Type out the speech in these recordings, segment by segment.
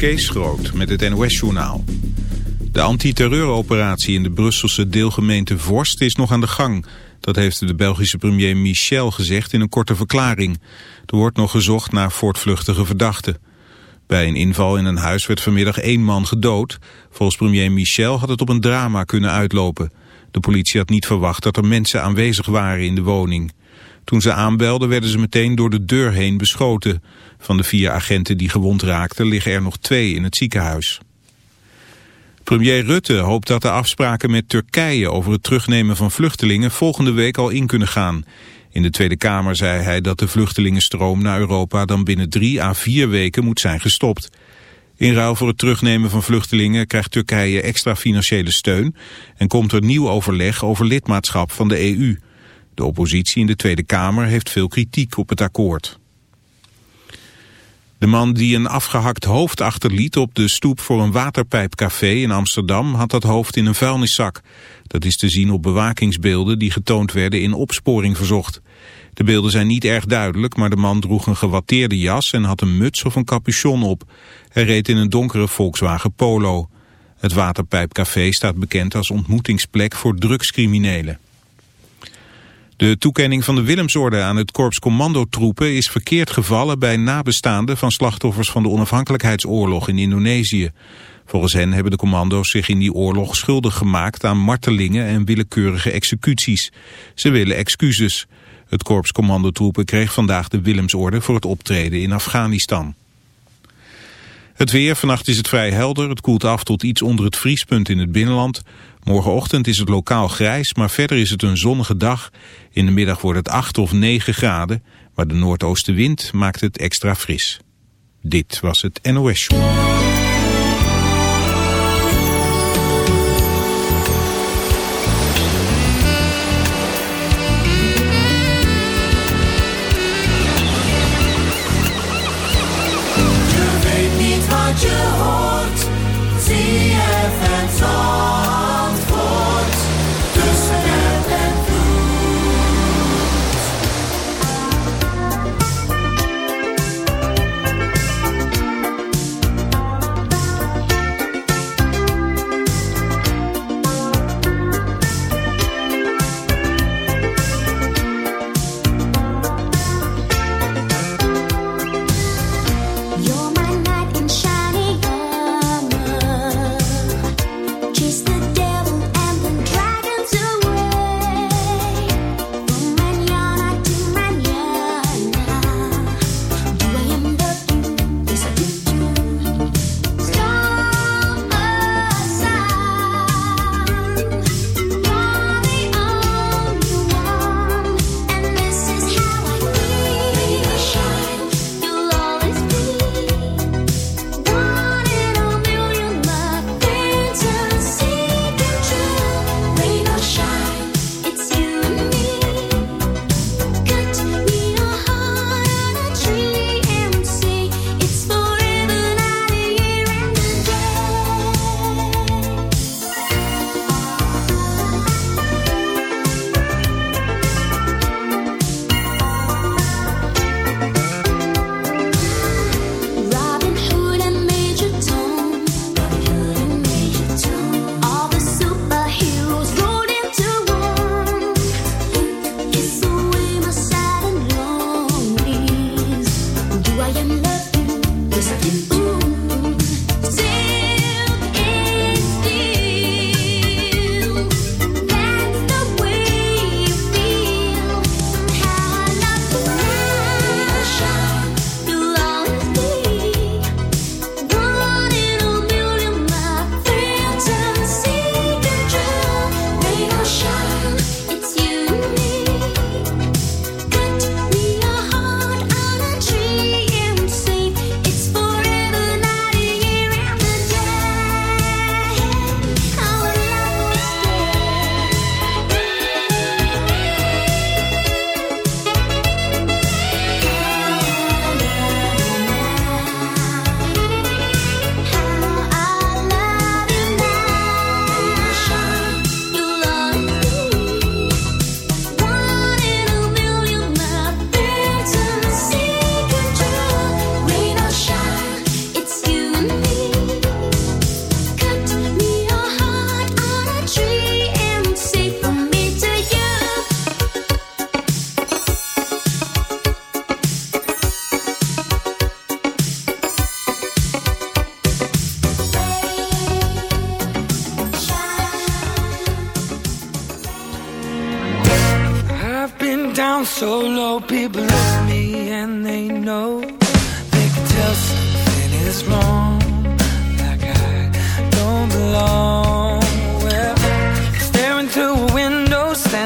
Kees Groot met het NOS-journaal. De antiterreuroperatie in de Brusselse deelgemeente Vorst is nog aan de gang. Dat heeft de Belgische premier Michel gezegd in een korte verklaring. Er wordt nog gezocht naar voortvluchtige verdachten. Bij een inval in een huis werd vanmiddag één man gedood. Volgens premier Michel had het op een drama kunnen uitlopen. De politie had niet verwacht dat er mensen aanwezig waren in de woning. Toen ze aanbelden werden ze meteen door de deur heen beschoten. Van de vier agenten die gewond raakten liggen er nog twee in het ziekenhuis. Premier Rutte hoopt dat de afspraken met Turkije over het terugnemen van vluchtelingen volgende week al in kunnen gaan. In de Tweede Kamer zei hij dat de vluchtelingenstroom naar Europa dan binnen drie à vier weken moet zijn gestopt. In ruil voor het terugnemen van vluchtelingen krijgt Turkije extra financiële steun en komt er nieuw overleg over lidmaatschap van de EU. De oppositie in de Tweede Kamer heeft veel kritiek op het akkoord. De man die een afgehakt hoofd achterliet op de stoep voor een waterpijpcafé in Amsterdam had dat hoofd in een vuilniszak. Dat is te zien op bewakingsbeelden die getoond werden in opsporing verzocht. De beelden zijn niet erg duidelijk, maar de man droeg een gewatteerde jas en had een muts of een capuchon op. Hij reed in een donkere Volkswagen Polo. Het waterpijpcafé staat bekend als ontmoetingsplek voor drugscriminelen. De toekenning van de Willemsorde aan het korps commandotroepen is verkeerd gevallen bij nabestaanden van slachtoffers van de onafhankelijkheidsoorlog in Indonesië. Volgens hen hebben de commando's zich in die oorlog schuldig gemaakt aan martelingen en willekeurige executies. Ze willen excuses. Het korps commandotroepen kreeg vandaag de Willemsorde voor het optreden in Afghanistan. Het weer, vannacht is het vrij helder. Het koelt af tot iets onder het vriespunt in het binnenland. Morgenochtend is het lokaal grijs, maar verder is het een zonnige dag. In de middag wordt het 8 of 9 graden, maar de noordoostenwind maakt het extra fris. Dit was het NOS Show.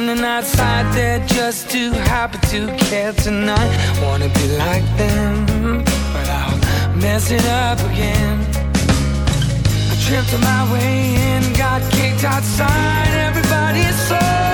standing outside there, just too happy to care tonight. Wanna be like them But I'll mess it up again. I tripped on my way in Got kicked outside. Everybody's saw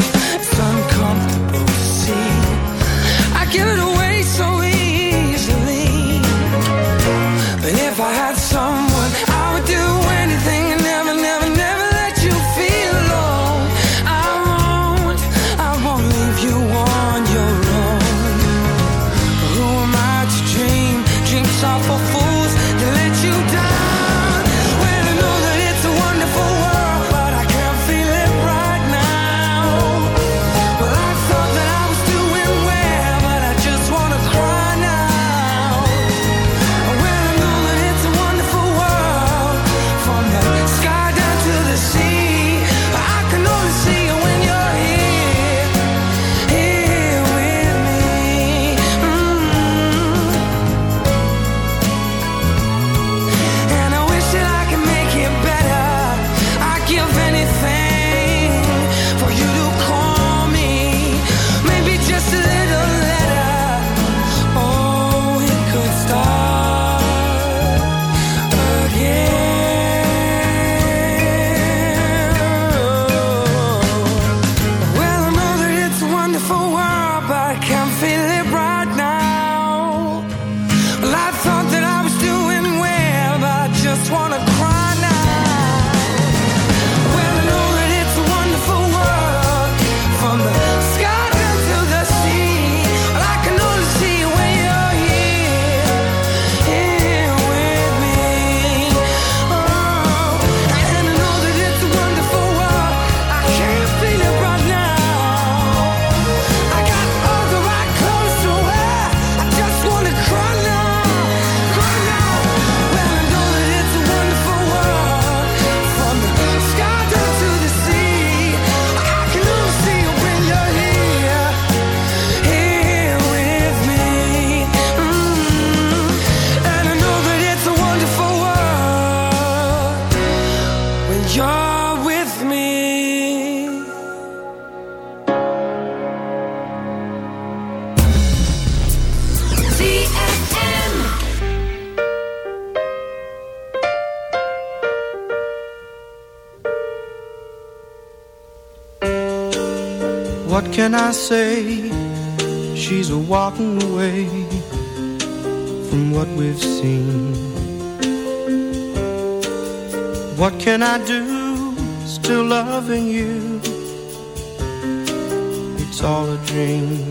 Say she's a walking away from what we've seen. What can I do? Still loving you. It's all a dream.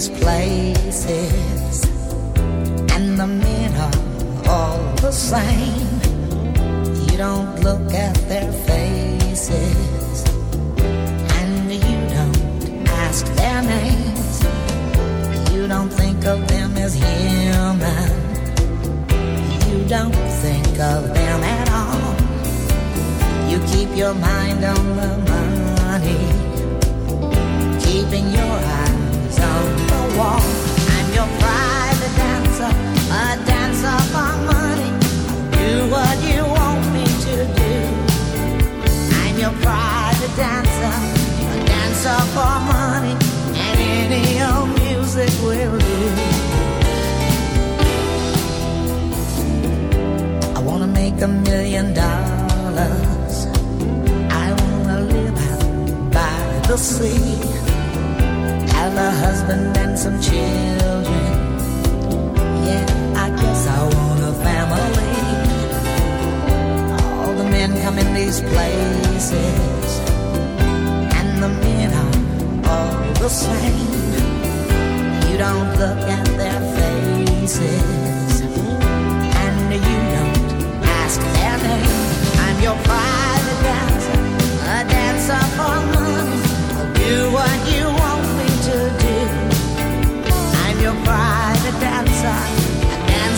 These places,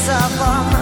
a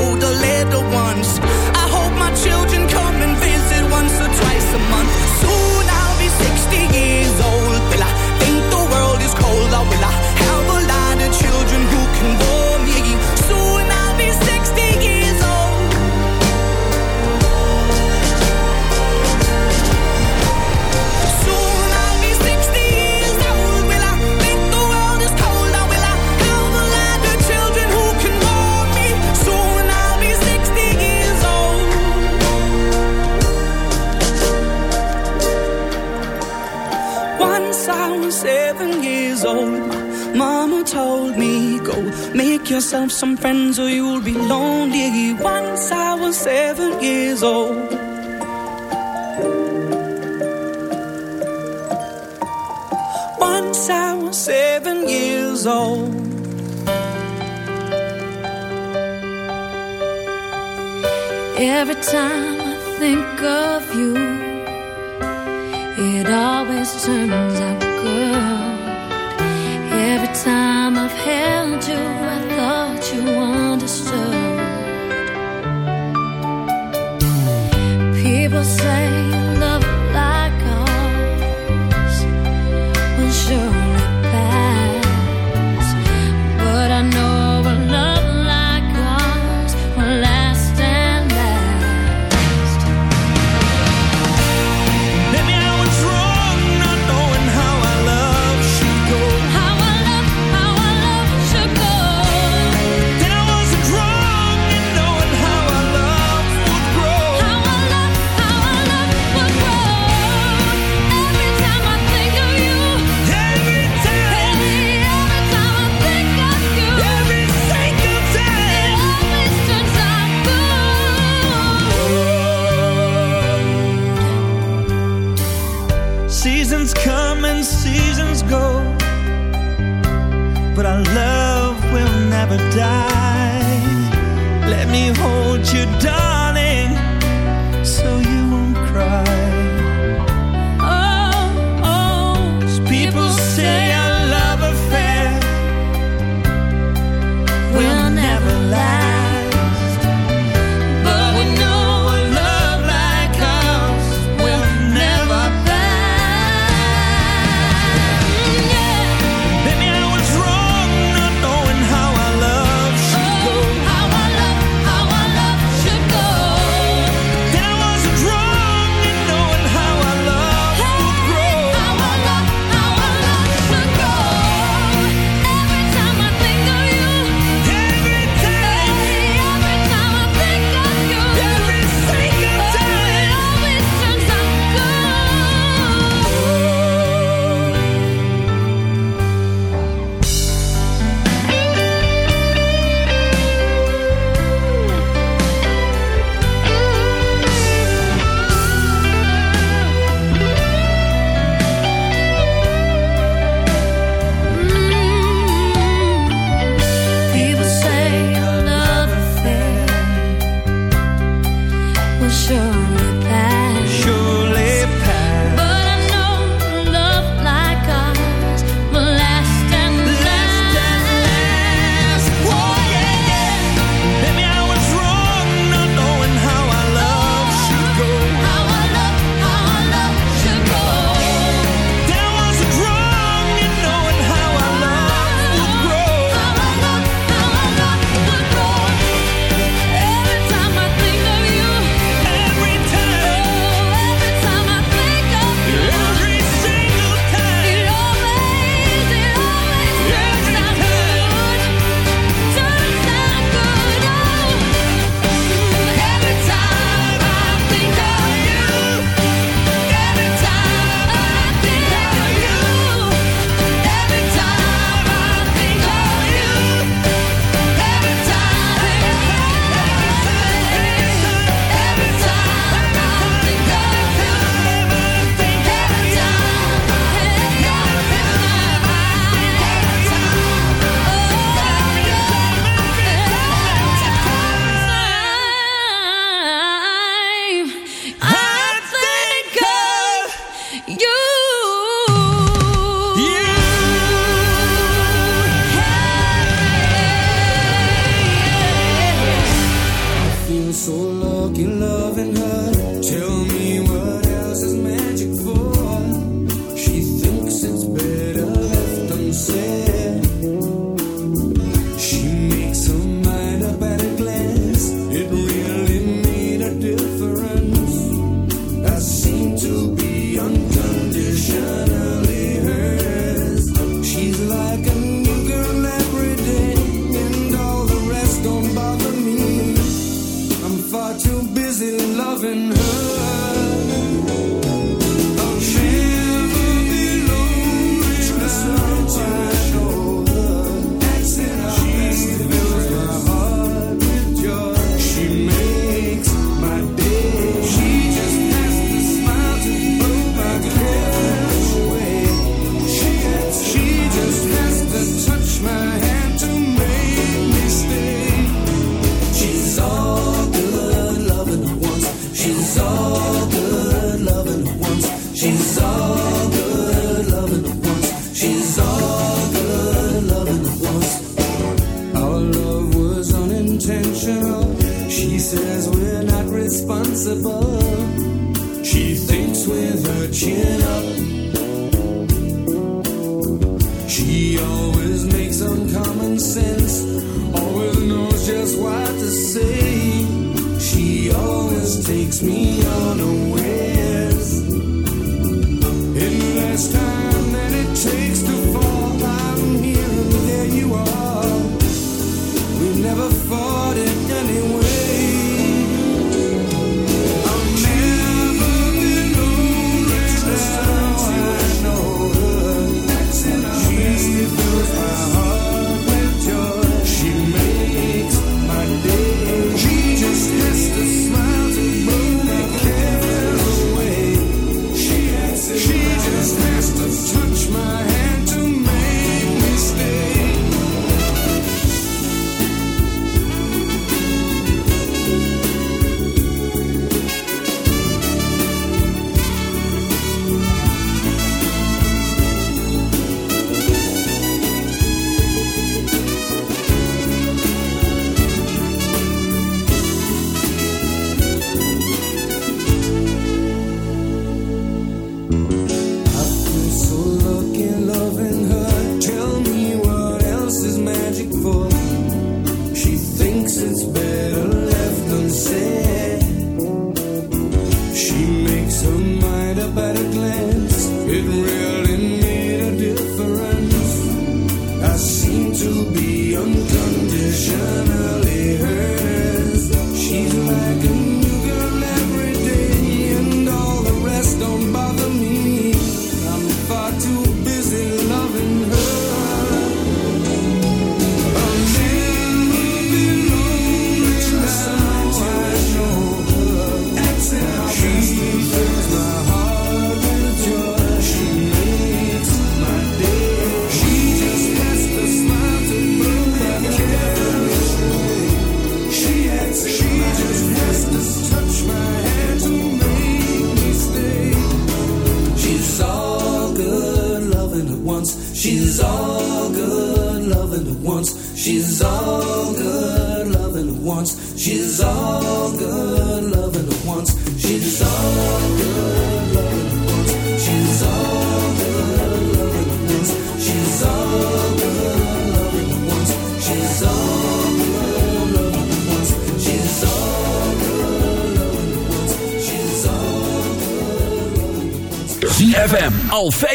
yourself some friends or you'll be lonely. Once I was seven years old. Once I was seven years old. Every time I think of you, it always turns out good. Every time I've held you, people say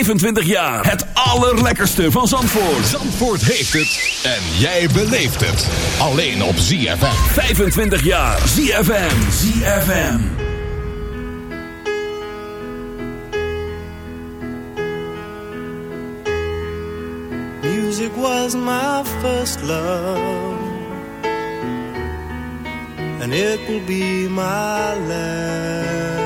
25 jaar. Het allerlekkerste van Zandvoort. Zandvoort heeft het en jij beleeft het. Alleen op ZFM. 25 jaar. ZFM. ZFM. Music was my first love, and it will be my last.